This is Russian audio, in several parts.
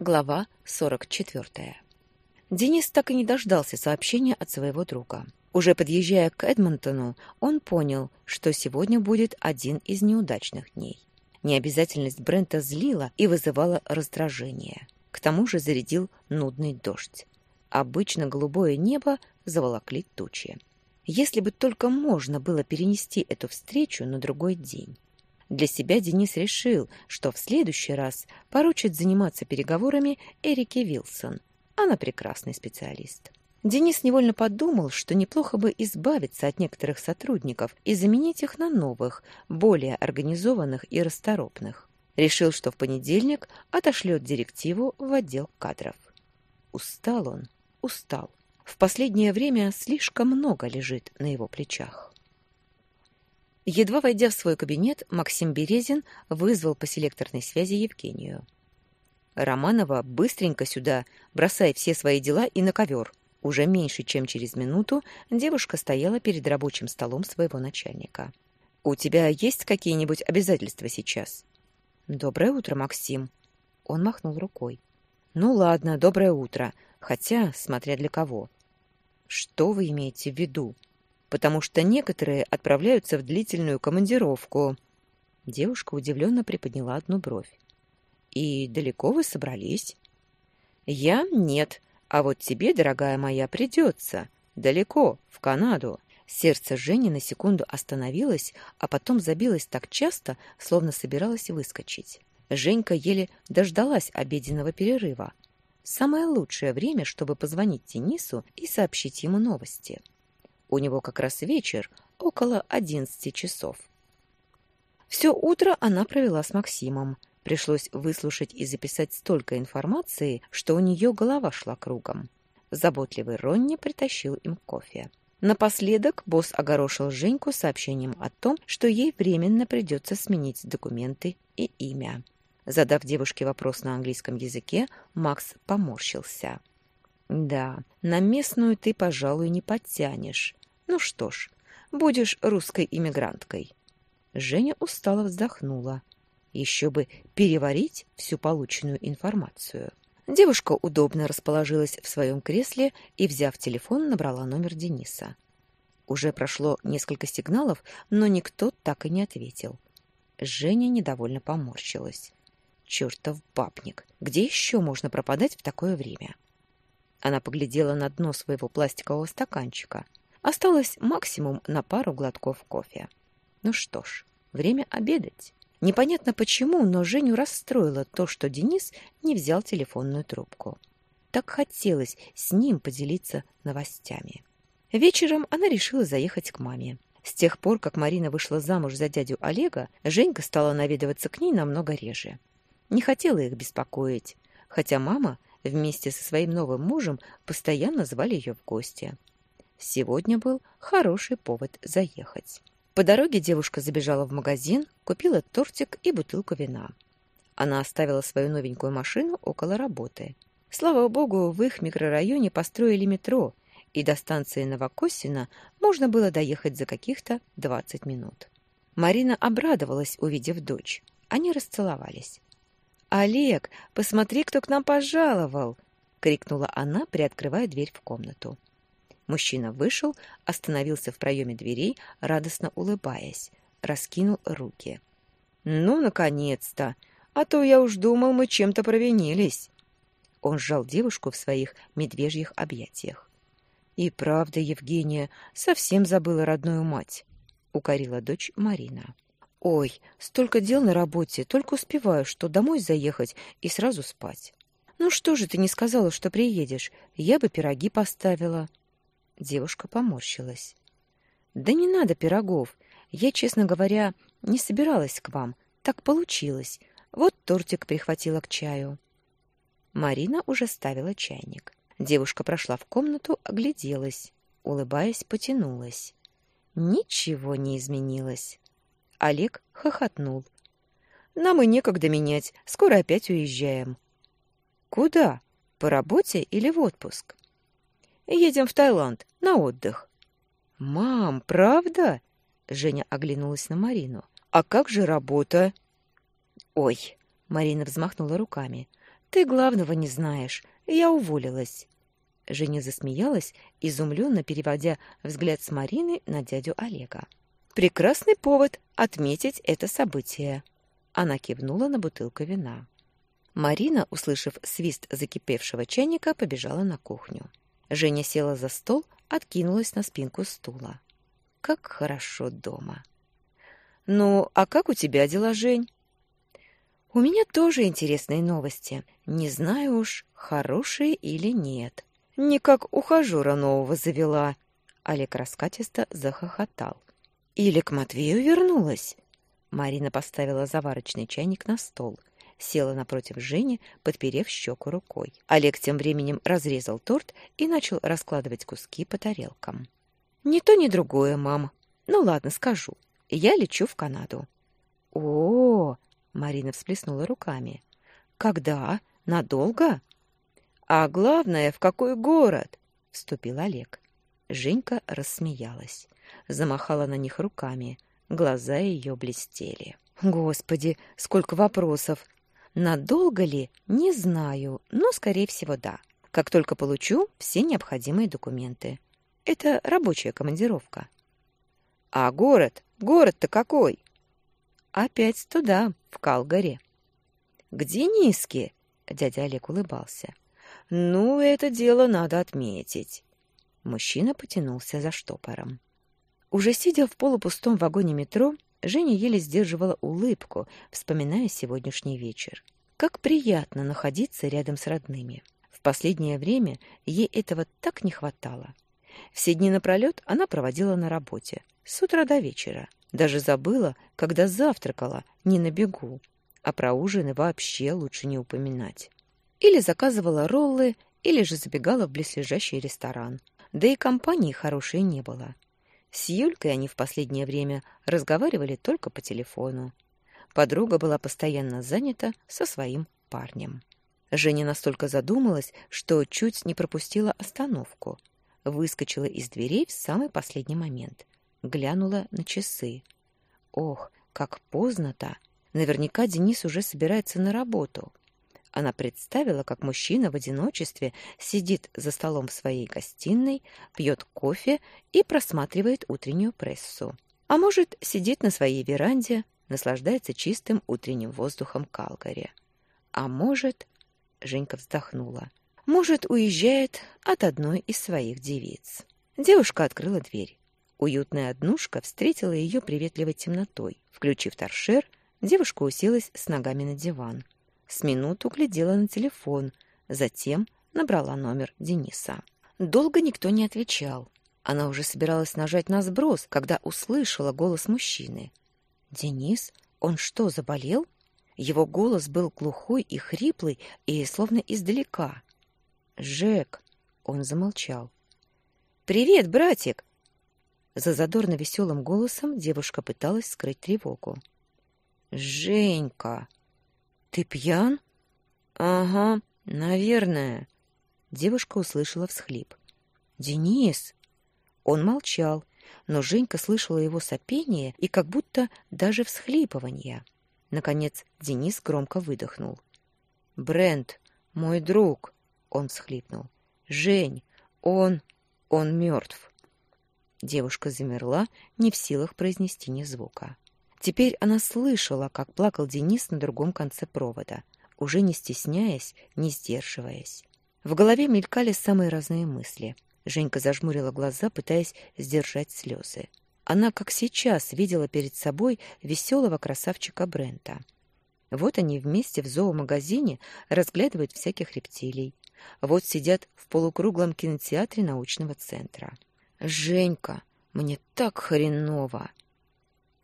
Глава 44. Денис так и не дождался сообщения от своего друга. Уже подъезжая к Эдмонтону, он понял, что сегодня будет один из неудачных дней. Необязательность Брента злила и вызывала раздражение. К тому же зарядил нудный дождь. Обычно голубое небо заволокли тучи. Если бы только можно было перенести эту встречу на другой день. Для себя Денис решил, что в следующий раз поручит заниматься переговорами Эрике Вилсон. Она прекрасный специалист. Денис невольно подумал, что неплохо бы избавиться от некоторых сотрудников и заменить их на новых, более организованных и расторопных. Решил, что в понедельник отошлет директиву в отдел кадров. Устал он, устал. В последнее время слишком много лежит на его плечах. Едва войдя в свой кабинет, Максим Березин вызвал по селекторной связи Евгению. «Романова, быстренько сюда, бросай все свои дела и на ковер». Уже меньше, чем через минуту, девушка стояла перед рабочим столом своего начальника. «У тебя есть какие-нибудь обязательства сейчас?» «Доброе утро, Максим». Он махнул рукой. «Ну ладно, доброе утро. Хотя, смотря для кого». «Что вы имеете в виду?» Потому что некоторые отправляются в длительную командировку. Девушка удивленно приподняла одну бровь. И далеко вы собрались? Я нет, а вот тебе, дорогая моя, придется. Далеко, в Канаду. Сердце Жени на секунду остановилось, а потом забилось так часто, словно собиралась выскочить. Женька еле дождалась обеденного перерыва. Самое лучшее время, чтобы позвонить Денису и сообщить ему новости. У него как раз вечер, около одиннадцати часов. Все утро она провела с Максимом. Пришлось выслушать и записать столько информации, что у нее голова шла кругом. Заботливый Ронни притащил им кофе. Напоследок босс огорошил Женьку сообщением о том, что ей временно придется сменить документы и имя. Задав девушке вопрос на английском языке, Макс поморщился. «Да, на местную ты, пожалуй, не подтянешь. Ну что ж, будешь русской иммигранткой. Женя устало вздохнула. Еще бы переварить всю полученную информацию. Девушка удобно расположилась в своем кресле и, взяв телефон, набрала номер Дениса. Уже прошло несколько сигналов, но никто так и не ответил. Женя недовольно поморщилась. Чертов бабник! Где еще можно пропадать в такое время? Она поглядела на дно своего пластикового стаканчика — Осталось максимум на пару глотков кофе. Ну что ж, время обедать. Непонятно почему, но Женю расстроило то, что Денис не взял телефонную трубку. Так хотелось с ним поделиться новостями. Вечером она решила заехать к маме. С тех пор, как Марина вышла замуж за дядю Олега, Женька стала наведываться к ней намного реже. Не хотела их беспокоить, хотя мама вместе со своим новым мужем постоянно звали ее в гости. Сегодня был хороший повод заехать. По дороге девушка забежала в магазин, купила тортик и бутылку вина. Она оставила свою новенькую машину около работы. Слава богу, в их микрорайоне построили метро, и до станции Новокосина можно было доехать за каких-то 20 минут. Марина обрадовалась, увидев дочь. Они расцеловались. «Олег, посмотри, кто к нам пожаловал!» — крикнула она, приоткрывая дверь в комнату. Мужчина вышел, остановился в проеме дверей, радостно улыбаясь, раскинул руки. «Ну, наконец-то! А то я уж думал, мы чем-то провинились!» Он сжал девушку в своих медвежьих объятиях. «И правда, Евгения, совсем забыла родную мать», — укорила дочь Марина. «Ой, столько дел на работе, только успеваю, что домой заехать и сразу спать». «Ну что же ты не сказала, что приедешь? Я бы пироги поставила». Девушка поморщилась. «Да не надо пирогов. Я, честно говоря, не собиралась к вам. Так получилось. Вот тортик прихватила к чаю». Марина уже ставила чайник. Девушка прошла в комнату, огляделась. Улыбаясь, потянулась. Ничего не изменилось. Олег хохотнул. «Нам и некогда менять. Скоро опять уезжаем». «Куда? По работе или в отпуск?» Едем в Таиланд на отдых. Мам, правда? Женя оглянулась на Марину. А как же работа? Ой, Марина взмахнула руками. Ты главного не знаешь. Я уволилась. Женя засмеялась, изумленно переводя взгляд с Марины на дядю Олега. Прекрасный повод отметить это событие. Она кивнула на бутылку вина. Марина, услышав свист закипевшего чайника, побежала на кухню. Женя села за стол, откинулась на спинку стула. Как хорошо дома. Ну, а как у тебя дела, Жень? У меня тоже интересные новости. Не знаю уж, хорошие или нет. Не как ухажера нового завела. Олег раскатисто захохотал. Или к Матвею вернулась. Марина поставила заварочный чайник на стол, села напротив Жени, подперев щеку рукой. Олег тем временем разрезал торт и начал раскладывать куски по тарелкам. «Ни то, ни другое, мам. Ну ладно, скажу. Я лечу в Канаду». «О-о-о!» — Марина всплеснула руками. «Когда? Надолго?» «А главное, в какой город?» — вступил Олег. Женька рассмеялась, замахала на них руками. Глаза ее блестели. «Господи, сколько вопросов! Надолго ли? Не знаю, но, скорее всего, да. Как только получу все необходимые документы. Это рабочая командировка». «А город? Город-то какой?» «Опять туда, в Калгари». «Где низкие?» — дядя Олег улыбался. «Ну, это дело надо отметить». Мужчина потянулся за штопором. Уже сидя в полупустом вагоне метро, Женя еле сдерживала улыбку, вспоминая сегодняшний вечер. Как приятно находиться рядом с родными. В последнее время ей этого так не хватало. Все дни напролет она проводила на работе, с утра до вечера. Даже забыла, когда завтракала, не на бегу. А про ужины вообще лучше не упоминать. Или заказывала роллы, или же забегала в близлежащий ресторан. Да и компании хорошей не было. С Юлькой они в последнее время разговаривали только по телефону. Подруга была постоянно занята со своим парнем. Женя настолько задумалась, что чуть не пропустила остановку. Выскочила из дверей в самый последний момент. Глянула на часы. Ох, как поздно-то! Наверняка Денис уже собирается на работу. Она представила, как мужчина в одиночестве сидит за столом в своей гостиной, пьет кофе и просматривает утреннюю прессу. А может, сидит на своей веранде, наслаждается чистым утренним воздухом Калгари. А может... Женька вздохнула. Может, уезжает от одной из своих девиц. Девушка открыла дверь. Уютная однушка встретила ее приветливой темнотой. Включив торшер, девушка уселась с ногами на диван — с минуту глядела на телефон, затем набрала номер Дениса. Долго никто не отвечал. Она уже собиралась нажать на сброс, когда услышала голос мужчины. «Денис? Он что, заболел?» Его голос был глухой и хриплый, и словно издалека. «Жек!» — он замолчал. «Привет, братик!» За задорно веселым голосом девушка пыталась скрыть тревогу. «Женька!» Ты пьян? Ага, наверное. Девушка услышала всхлип. Денис. Он молчал, но Женька слышала его сопение и как будто даже всхлипывание. Наконец Денис громко выдохнул. Брент, мой друг, он всхлипнул. Жень, он он мертв. Девушка замерла, не в силах произнести ни звука. Теперь она слышала, как плакал Денис на другом конце провода, уже не стесняясь, не сдерживаясь. В голове мелькали самые разные мысли. Женька зажмурила глаза, пытаясь сдержать слезы. Она, как сейчас, видела перед собой веселого красавчика Брента. Вот они вместе в зоомагазине разглядывают всяких рептилий. Вот сидят в полукруглом кинотеатре научного центра. «Женька, мне так хреново!»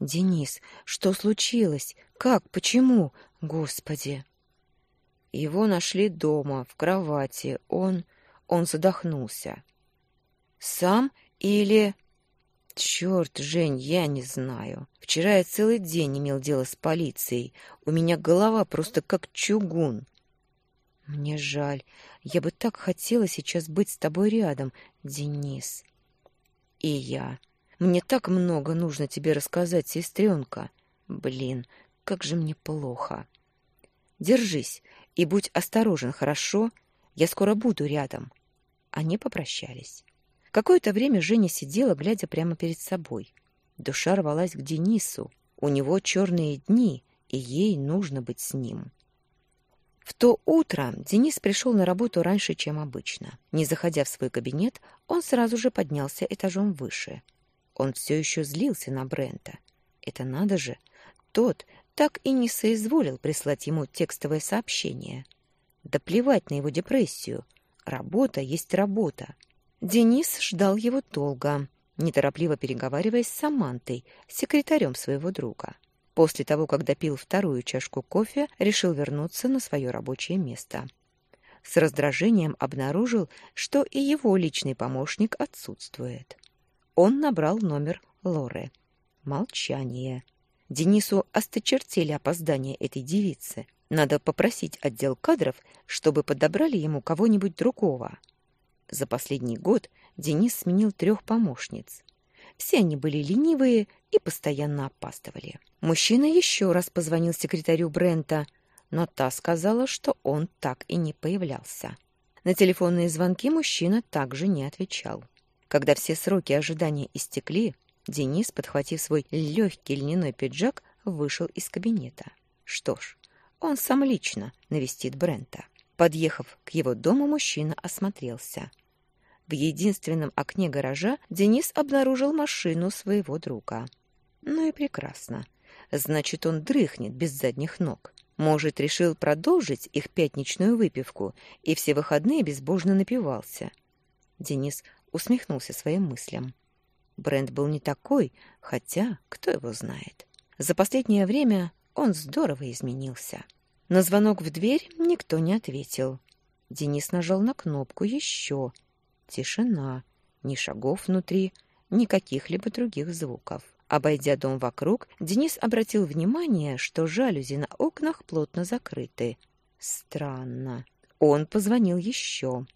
Денис, что случилось? Как? Почему? Господи. Его нашли дома, в кровати. Он он задохнулся. Сам или Черт, Жень, я не знаю. Вчера я целый день имел дело с полицией. У меня голова просто как чугун. Мне жаль. Я бы так хотела сейчас быть с тобой рядом, Денис. И я. Мне так много нужно тебе рассказать, сестренка. Блин, как же мне плохо. Держись, И будь осторожен, хорошо? Я скоро буду рядом». Они попрощались. Какое-то время Женя сидела, глядя прямо перед собой. Душа рвалась к Денису. У него черные дни, и ей нужно быть с ним. В то утро Денис пришел на работу раньше, чем обычно. Не заходя в свой кабинет, он сразу же поднялся этажом выше. Он все еще злился на Брента. Это надо же, тот так и не соизволил прислать ему текстовое сообщение. Да плевать на его депрессию. Работа есть работа. Денис ждал его долго, неторопливо переговариваясь с Самантой, секретарем своего друга. После того, как допил вторую чашку кофе, решил вернуться на свое рабочее место. С раздражением обнаружил, что и его личный помощник отсутствует. Он набрал номер Лоры. Молчание. Денису осточертели опоздание этой девицы. Надо попросить отдел кадров, чтобы подобрали ему кого-нибудь другого. За последний год Денис сменил трех помощниц. Все они были ленивые и постоянно опаздывали. Мужчина еще раз позвонил секретарю Брента, но та сказала, что он так и не появлялся. На телефонные звонки мужчина также не отвечал. Когда все сроки ожидания истекли, Денис, подхватив свой легкий льняной пиджак, вышел из кабинета. Что ж, он сам лично навестит Брента. Подъехав к его дому, мужчина осмотрелся. В единственном окне гаража Денис обнаружил машину своего друга. Ну и прекрасно. Значит, он дрыхнет без задних ног. Может, решил продолжить их пятничную выпивку и все выходные безбожно напивался. Денис усмехнулся своим мыслям. Брент был не такой, хотя кто его знает. За последнее время он здорово изменился. На звонок в дверь никто не ответил. Денис нажал на кнопку «Еще», Тишина. Ни шагов внутри, ни каких-либо других звуков. Обойдя дом вокруг, Денис обратил внимание, что жалюзи на окнах плотно закрыты. Странно. Он позвонил еще.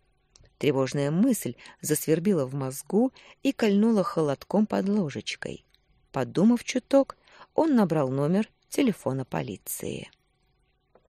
Тревожная мысль засвербила в мозгу и кольнула холодком под ложечкой. Подумав чуток, он набрал номер телефона полиции.